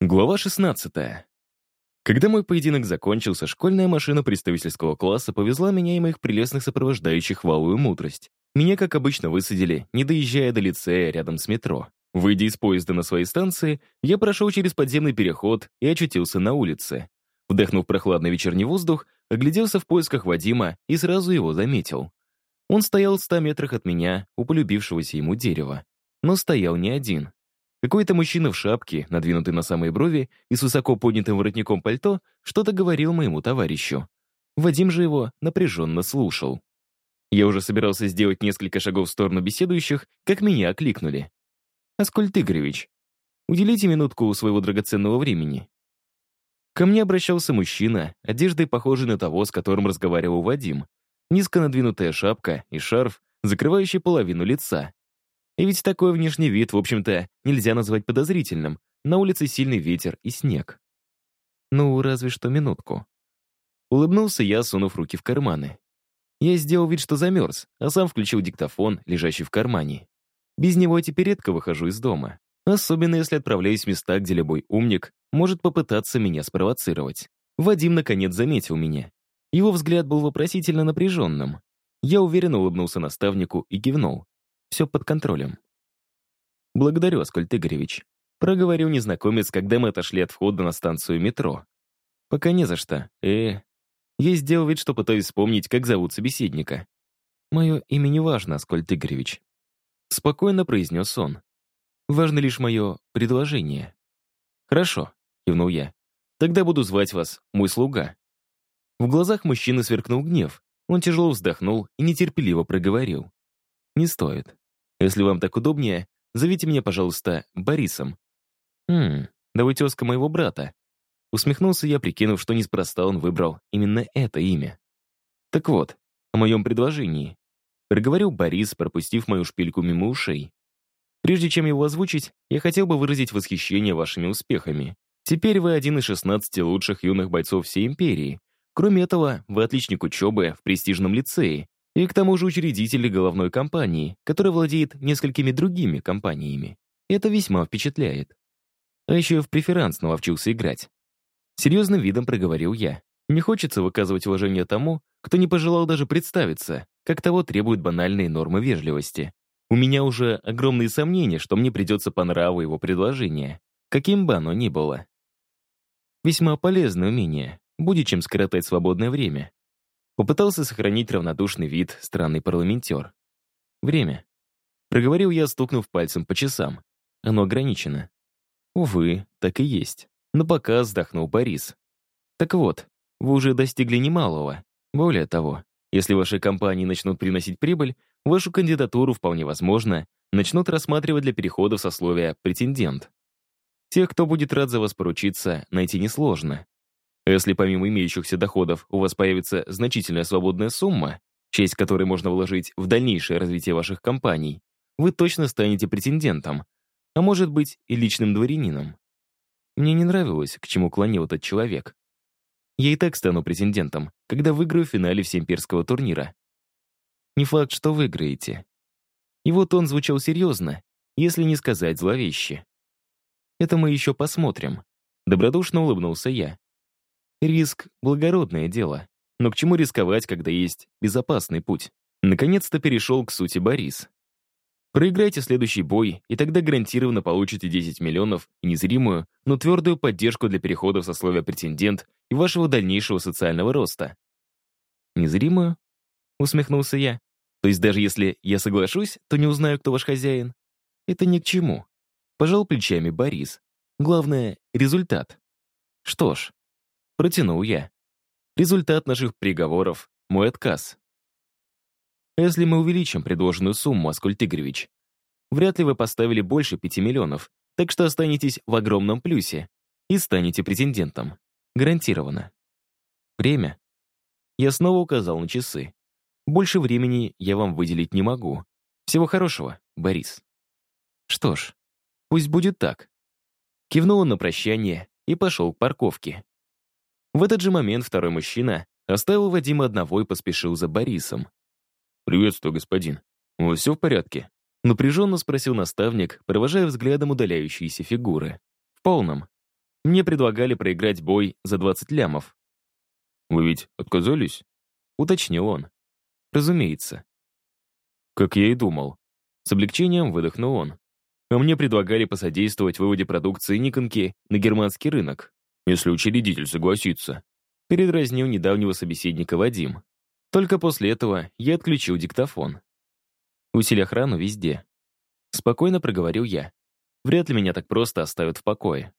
Глава 16. Когда мой поединок закончился, школьная машина представительского класса повезла меня и моих прелестных сопровождающих в алую мудрость. Меня, как обычно, высадили, не доезжая до лицея рядом с метро. Выйдя из поезда на своей станции, я прошел через подземный переход и очутился на улице. Вдохнув прохладный вечерний воздух, огляделся в поисках Вадима и сразу его заметил. Он стоял в ста метрах от меня, у полюбившегося ему дерева. Но стоял не один. Какой-то мужчина в шапке, надвинутый на самые брови и с высоко поднятым воротником пальто, что-то говорил моему товарищу. Вадим же его напряженно слушал. Я уже собирался сделать несколько шагов в сторону беседующих, как меня окликнули. «Аскольд Игоревич, уделите минутку своего драгоценного времени». Ко мне обращался мужчина, одеждой похожей на того, с которым разговаривал Вадим. Низко надвинутая шапка и шарф, закрывающий половину лица. И ведь такой внешний вид, в общем-то, нельзя назвать подозрительным. На улице сильный ветер и снег. Ну, разве что минутку. Улыбнулся я, сунув руки в карманы. Я сделал вид, что замерз, а сам включил диктофон, лежащий в кармане. Без него теперь редко выхожу из дома. Особенно если отправляюсь в места, где любой умник может попытаться меня спровоцировать. Вадим, наконец, заметил меня. Его взгляд был вопросительно напряженным. Я уверенно улыбнулся наставнику и кивнул. Все под контролем. «Благодарю, Аскольд Игоревич», — проговорил незнакомец, когда мы отошли от входа на станцию метро. «Пока не за что. Э, я сделал вид, что пытаюсь вспомнить, как зовут собеседника. Мое имя не важно, Аскольд Игоревич. Спокойно произнес он. Важно лишь мое предложение. Хорошо, кивнул я. Тогда буду звать вас мой слуга. В глазах мужчины сверкнул гнев. Он тяжело вздохнул и нетерпеливо проговорил. Не стоит. Если вам так удобнее, зовите меня, пожалуйста, Борисом. Хм, да вы тезка моего брата. Усмехнулся я, прикинув, что неспроста он выбрал именно это имя. Так вот, о моем предложении. Проговорил Борис, пропустив мою шпильку мимо ушей. Прежде чем его озвучить, я хотел бы выразить восхищение вашими успехами. Теперь вы один из 16 лучших юных бойцов всей империи. Кроме этого, вы отличник учебы в престижном лицее, и к тому же учредитель головной компании, которая владеет несколькими другими компаниями. Это весьма впечатляет. А еще в преферанс наловчился играть. Серьезным видом проговорил я. Не хочется выказывать уважение тому, кто не пожелал даже представиться, как того требуют банальные нормы вежливости. У меня уже огромные сомнения, что мне придется по нраву его предложение, каким бы оно ни было. Весьма полезное умение, будет чем скоротать свободное время. Попытался сохранить равнодушный вид странный парламентер. Время. Проговорил я, стукнув пальцем по часам. Оно ограничено. Увы, так и есть. Но пока вздохнул Борис. Так вот, вы уже достигли немалого. Более того, если ваши компании начнут приносить прибыль, вашу кандидатуру, вполне возможно, начнут рассматривать для перехода в сословие «претендент». Тех, кто будет рад за вас поручиться, найти несложно. Если помимо имеющихся доходов у вас появится значительная свободная сумма, часть которой можно вложить в дальнейшее развитие ваших компаний, вы точно станете претендентом, а может быть и личным дворянином. Мне не нравилось, к чему клонил этот человек. Я и так стану претендентом, когда выиграю в финале всеимперского турнира. Не факт, что выиграете. И вот он звучал серьезно, если не сказать зловеще. Это мы еще посмотрим. Добродушно улыбнулся я. Риск — благородное дело. Но к чему рисковать, когда есть безопасный путь? Наконец-то перешел к сути Борис. Проиграйте следующий бой, и тогда гарантированно получите 10 миллионов и незримую, но твердую поддержку для перехода в сословие претендент и вашего дальнейшего социального роста. Незримую? Усмехнулся я. То есть даже если я соглашусь, то не узнаю, кто ваш хозяин? Это ни к чему. Пожал плечами Борис. Главное — результат. Что ж, Протянул я. Результат наших приговоров — мой отказ. Если мы увеличим предложенную сумму, Аскольд Игоревич, вряд ли вы поставили больше пяти миллионов, так что останетесь в огромном плюсе и станете претендентом. Гарантированно. Время. Я снова указал на часы. Больше времени я вам выделить не могу. Всего хорошего, Борис. Что ж, пусть будет так. Кивнул он на прощание и пошел к парковке. В этот же момент второй мужчина оставил Вадима одного и поспешил за Борисом. «Приветствую, господин. У вас все в порядке?» Напряженно спросил наставник, провожая взглядом удаляющиеся фигуры. «В полном». Мне предлагали проиграть бой за 20 лямов. «Вы ведь отказались?» — уточнил он. «Разумеется». Как я и думал. С облегчением выдохнул он. А мне предлагали посодействовать выводе продукции Никонки на германский рынок, если учредитель согласится. Передразнил недавнего собеседника Вадим. Только после этого я отключил диктофон. Усиль охрану везде. Спокойно проговорил я. Вряд ли меня так просто оставят в покое.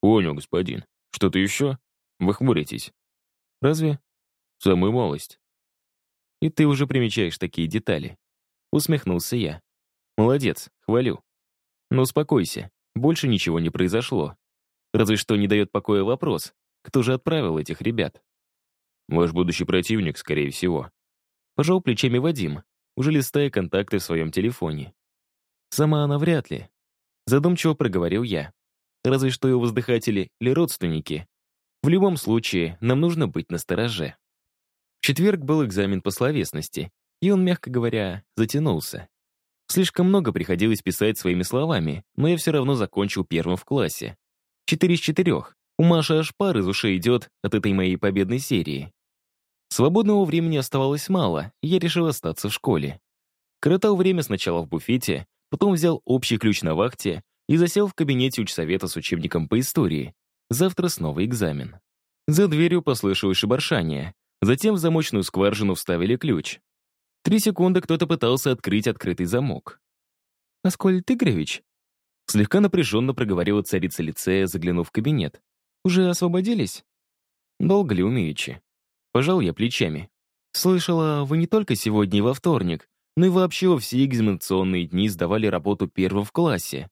Понял, господин. Что-то еще? Вы хмуритесь. Разве? Самую малость. И ты уже примечаешь такие детали. Усмехнулся я. Молодец, хвалю. Но успокойся, больше ничего не произошло. Разве что не дает покоя вопрос, кто же отправил этих ребят? Ваш будущий противник, скорее всего. Пожал плечами Вадим, уже листая контакты в своем телефоне. Сама она вряд ли. Задумчиво проговорил я. Разве что его воздыхатели или родственники. В любом случае, нам нужно быть настороже. В четверг был экзамен по словесности, и он, мягко говоря, затянулся. Слишком много приходилось писать своими словами, но я все равно закончил первым в классе. Четыре из четырех. У Маши аж пар из ушей идет от этой моей победной серии. Свободного времени оставалось мало, и я решил остаться в школе. Коротал время сначала в буфете, потом взял общий ключ на вахте и засел в кабинете учсовета с учебником по истории. Завтра снова экзамен. За дверью послышалось шебаршание. Затем в замочную скважину вставили ключ. Три секунды кто-то пытался открыть открытый замок. «Аскольд Игоревич?» Слегка напряженно проговорила царица лицея, заглянув в кабинет. «Уже освободились?» «Долго ли умеючи?» Пожал я плечами. «Слышала, вы не только сегодня и во вторник, но и вообще во все экзаменационные дни сдавали работу первым в классе».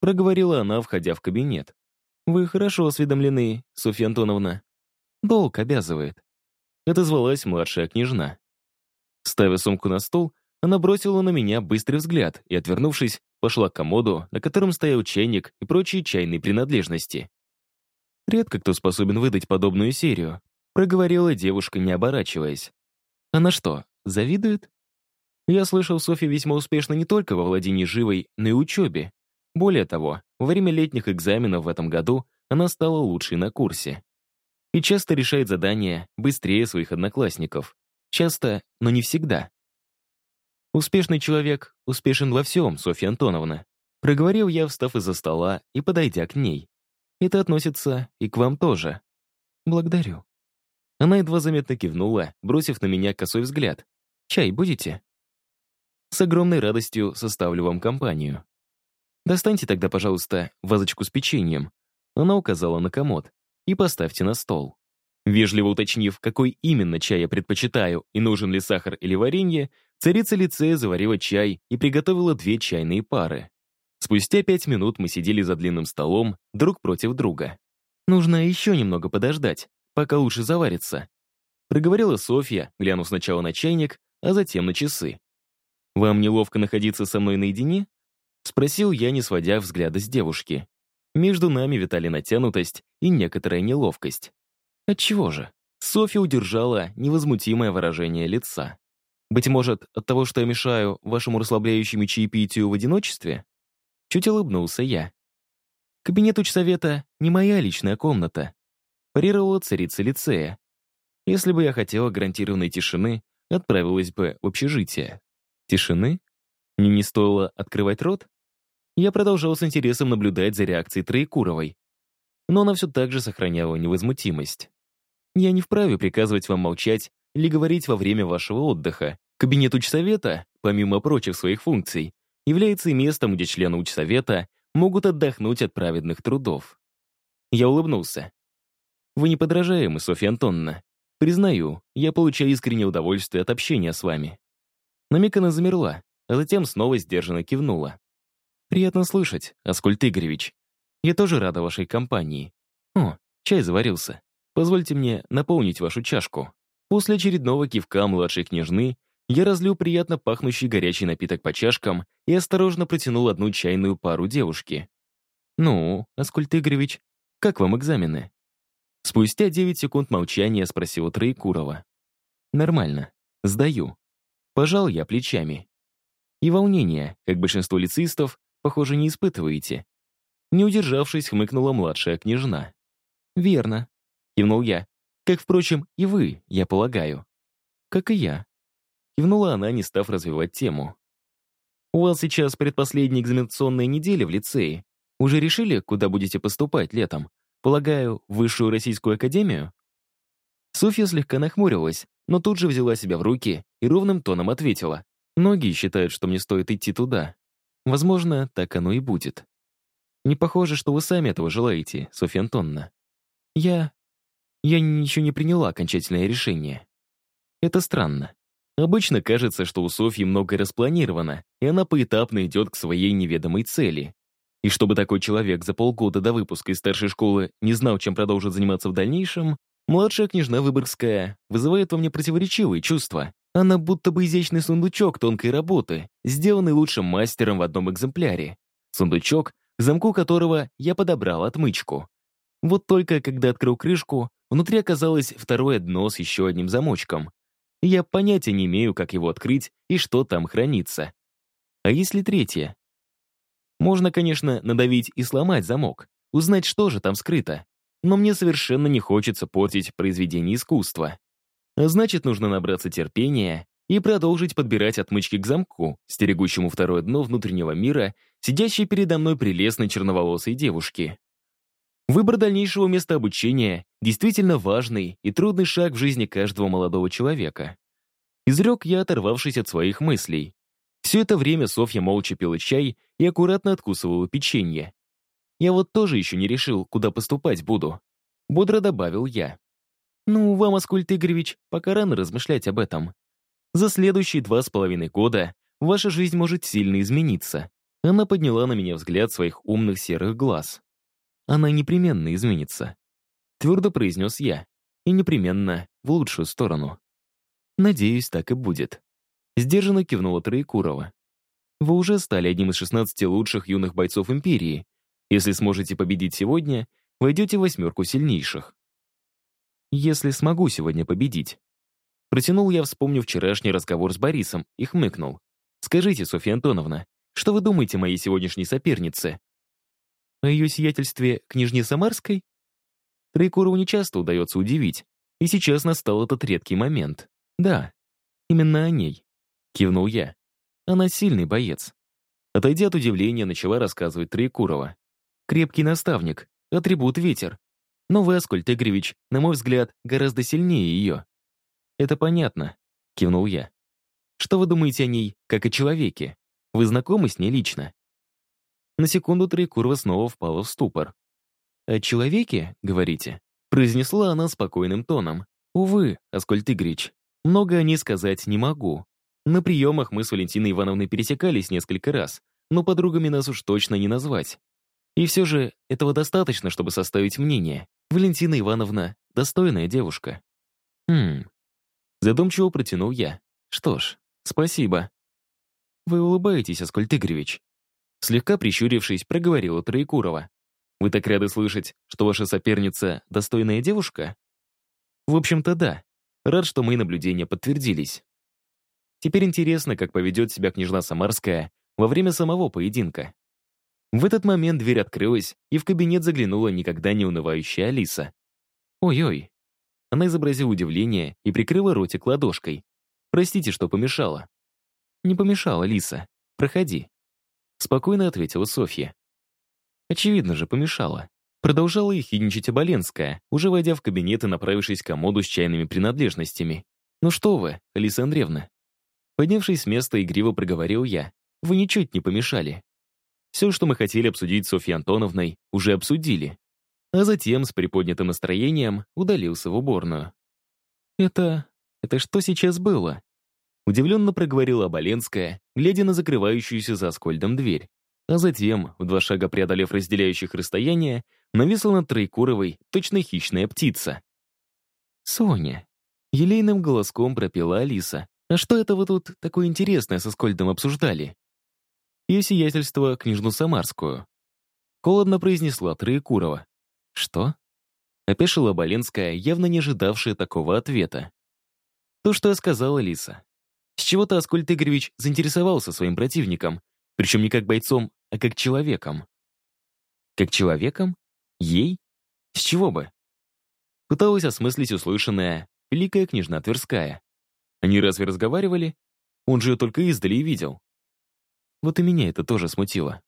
Проговорила она, входя в кабинет. «Вы хорошо осведомлены, Софья Антоновна. Долг обязывает». Это звалась младшая княжна. Ставя сумку на стол, она бросила на меня быстрый взгляд и, отвернувшись, пошла к комоду, на котором стоял чайник и прочие чайные принадлежности. Редко кто способен выдать подобную серию, проговорила девушка, не оборачиваясь. Она что, завидует? Я слышал, Софья весьма успешна не только во владении живой, но и учебе. Более того, во время летних экзаменов в этом году она стала лучшей на курсе. И часто решает задания быстрее своих одноклассников. Часто, но не всегда. Успешный человек успешен во всем, Софья Антоновна. Проговорил я, встав из-за стола и подойдя к ней. Это относится и к вам тоже. Благодарю. Она едва заметно кивнула, бросив на меня косой взгляд. «Чай будете?» С огромной радостью составлю вам компанию. Достаньте тогда, пожалуйста, вазочку с печеньем. Она указала на комод. И поставьте на стол. Вежливо уточнив, какой именно чай я предпочитаю и нужен ли сахар или варенье, царица лицея заварила чай и приготовила две чайные пары. Спустя пять минут мы сидели за длинным столом, друг против друга. «Нужно еще немного подождать, пока лучше заварится», проговорила Софья, глянув сначала на чайник, а затем на часы. «Вам неловко находиться со мной наедине?» Спросил я, не сводя взгляда с девушки. Между нами витали натянутость и некоторая неловкость. Отчего же? Софья удержала невозмутимое выражение лица. Быть может, от того, что я мешаю вашему расслабляющему чаепитию в одиночестве? Чуть улыбнулся я. Кабинет учсовета — не моя личная комната. Парировала царица лицея. Если бы я хотела гарантированной тишины, отправилась бы в общежитие. Тишины? Мне не стоило открывать рот? Я продолжал с интересом наблюдать за реакцией Троекуровой. Но она все так же сохраняла невозмутимость. Я не вправе приказывать вам молчать или говорить во время вашего отдыха. Кабинет учсовета, помимо прочих своих функций, является и местом, где члены учсовета могут отдохнуть от праведных трудов. Я улыбнулся. Вы не подражаемы, Софья Антоновна. Признаю, я получаю искреннее удовольствие от общения с вами. На миг она замерла, а затем снова сдержанно кивнула. «Приятно слышать, Аскольд Игоревич. Я тоже рада вашей компании. О, чай заварился. Позвольте мне наполнить вашу чашку. После очередного кивка младшей княжны я разлил приятно пахнущий горячий напиток по чашкам и осторожно протянул одну чайную пару девушке. «Ну, Аскольд Игоревич, как вам экзамены?» Спустя 9 секунд молчания спросила Троекурова. «Нормально. Сдаю». Пожал я плечами. И волнения, как большинство лицеистов, похоже, не испытываете. Не удержавшись, хмыкнула младшая княжна. «Верно», — кивнул я. «Как, впрочем, и вы, я полагаю». «Как и я», — кивнула она, не став развивать тему. «У вас сейчас предпоследняя экзаменационная неделя в лицее. Уже решили, куда будете поступать летом? Полагаю, в Высшую Российскую Академию?» Софья слегка нахмурилась, но тут же взяла себя в руки и ровным тоном ответила. «Многие считают, что мне стоит идти туда. Возможно, так оно и будет. Не похоже, что вы сами этого желаете, Софья Антонна. Я... я ничего не приняла окончательное решение. Это странно. Обычно кажется, что у Софьи многое распланировано, и она поэтапно идет к своей неведомой цели. И чтобы такой человек за полгода до выпуска из старшей школы не знал, чем продолжит заниматься в дальнейшем, младшая княжна Выборгская вызывает во мне противоречивые чувства. Она будто бы изящный сундучок тонкой работы, сделанный лучшим мастером в одном экземпляре. Сундучок, замку которого я подобрал отмычку. Вот только когда открыл крышку, внутри оказалось второе дно с еще одним замочком. Я понятия не имею, как его открыть и что там хранится. А если третье? Можно, конечно, надавить и сломать замок, узнать, что же там скрыто. Но мне совершенно не хочется портить произведение искусства. Значит, нужно набраться терпения и продолжить подбирать отмычки к замку, стерегущему второе дно внутреннего мира, сидящей передо мной прелестной черноволосой девушки. Выбор дальнейшего места обучения действительно важный и трудный шаг в жизни каждого молодого человека. Изрек я, оторвавшись от своих мыслей. Все это время Софья молча пила чай и аккуратно откусывала печенье. Я вот тоже еще не решил, куда поступать буду. Бодро добавил я. Ну, вам, Аскольд Игоревич, пока рано размышлять об этом. За следующие два с половиной года ваша жизнь может сильно измениться. Она подняла на меня взгляд своих умных серых глаз. Она непременно изменится. Твердо произнес я. И непременно в лучшую сторону. Надеюсь, так и будет. Сдержанно кивнула Троекурова. Вы уже стали одним из 16 лучших юных бойцов Империи. Если сможете победить сегодня, войдете в восьмерку сильнейших. Если смогу сегодня победить. Протянул я, вспомнив вчерашний разговор с Борисом, и хмыкнул. «Скажите, Софья Антоновна, что вы думаете о моей сегодняшней сопернице?» «О ее сиятельстве княжне Самарской?» Троекурову нечасто удается удивить, и сейчас настал этот редкий момент. «Да, именно о ней», — кивнул я. «Она сильный боец». Отойдя от удивления, начала рассказывать Троекурова. «Крепкий наставник, атрибут ветер. Но вы, Аскольд Игоревич, на мой взгляд, гораздо сильнее ее. «Это понятно», — кивнул я. «Что вы думаете о ней, как о человеке? Вы знакомы с ней лично?» На секунду Троекурова снова впала в ступор. «О человеке, говорите?» произнесла она спокойным тоном. «Увы, Аскольд Игоревич, много о ней сказать не могу. На приемах мы с Валентиной Ивановной пересекались несколько раз, но подругами нас уж точно не назвать. И все же этого достаточно, чтобы составить мнение. Валентина Ивановна — достойная девушка. Хм, Задумчиво протянул я. Что ж, спасибо. Вы улыбаетесь, Аскольд Игоревич. Слегка прищурившись, проговорила Троекурова. Вы так рады слышать, что ваша соперница достойная девушка? В общем-то, да. Рад, что мои наблюдения подтвердились. Теперь интересно, как поведет себя княжна Самарская во время самого поединка. В этот момент дверь открылась, и в кабинет заглянула никогда не унывающая Алиса. Ой-ой, она изобразила удивление и прикрыла ротик ладошкой. «Простите, что помешала». «Не помешала, Лиса. Проходи». Спокойно ответила Софья. Очевидно же, помешала. Продолжала ехидничать Оболенская, уже войдя в кабинет и направившись к комоду с чайными принадлежностями. «Ну что вы, Алиса Андреевна?» Поднявшись с места, игриво проговорил я. «Вы ничуть не помешали. Все, что мы хотели обсудить с Софьей Антоновной, уже обсудили а затем с приподнятым настроением удалился в уборную. «Это... это что сейчас было?» Удивленно проговорила Оболенская, глядя на закрывающуюся за Аскольдом дверь. А затем, в два шага преодолев разделяющих расстояние, нависла над Троекуровой точно хищная птица. «Соня!» — елейным голоском пропела Алиса. «А что это вы тут такое интересное со Скольдом обсуждали?» Ее сиятельство княжну Самарскую. Холодно произнесла Троекурова. «Что?» — опешила Боленская, явно не ожидавшая такого ответа. «То, что я сказала, Лиса. С чего-то Аскольд Игоревич заинтересовался своим противником, причем не как бойцом, а как человеком. Как человеком? Ей? С чего бы? Пыталась осмыслить услышанное великая княжна Тверская. Они разве разговаривали? Он же ее только издали и видел. Вот и меня это тоже смутило.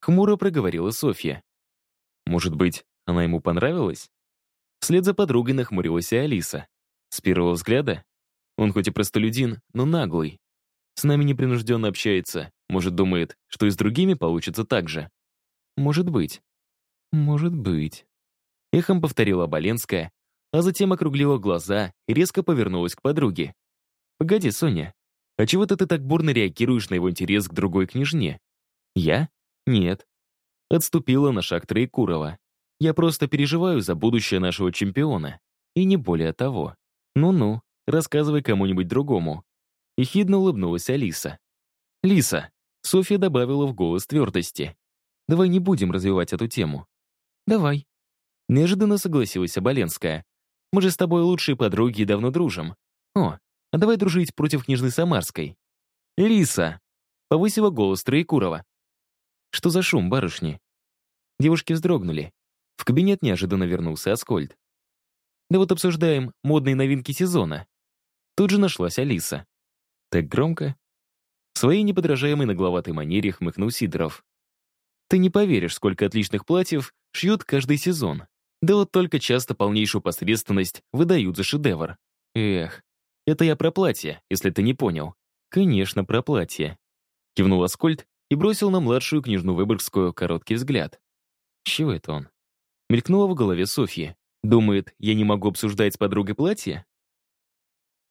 Хмуро проговорила Софья. Может быть, она ему понравилась? Вслед за подругой нахмурилась и Алиса. С первого взгляда он хоть и простолюдин, но наглый. С нами непринужденно общается. Может, думает, что и с другими получится так же. Может быть. Может быть. Эхом повторила Боленская, а затем округлила глаза и резко повернулась к подруге. «Погоди, Соня, а чего-то ты так бурно реагируешь на его интерес к другой княжне?» «Я? Нет». Отступила на шаг Троекурова. «Я просто переживаю за будущее нашего чемпиона. И не более того. Ну-ну, рассказывай кому-нибудь другому». Ехидно улыбнулась Алиса. «Лиса», — Софья добавила в голос твердости. «Давай не будем развивать эту тему». «Давай», Неожиданно согласилась Оболенская. «Мы же с тобой лучшие подруги и давно дружим. О, а давай дружить против княжны Самарской». «Лиса!» — повысила голос Троекурова. «Что за шум, барышни?» Девушки вздрогнули. В кабинет неожиданно вернулся Аскольд. «Да вот обсуждаем модные новинки сезона». Тут же нашлась Алиса. «Так громко?» В своей неподражаемой нагловатой манере хмыкнул Сидоров. «Ты не поверишь, сколько отличных платьев шьют каждый сезон. Да вот только часто полнейшую посредственность выдают за шедевр. Эх, это я про платье, если ты не понял. Конечно, про платье. Кивнул Аскольд и бросил на младшую княжну Выборгскую короткий взгляд. Чего это он? Мелькнуло в голове Софьи. Думает, я не могу обсуждать с подругой платье?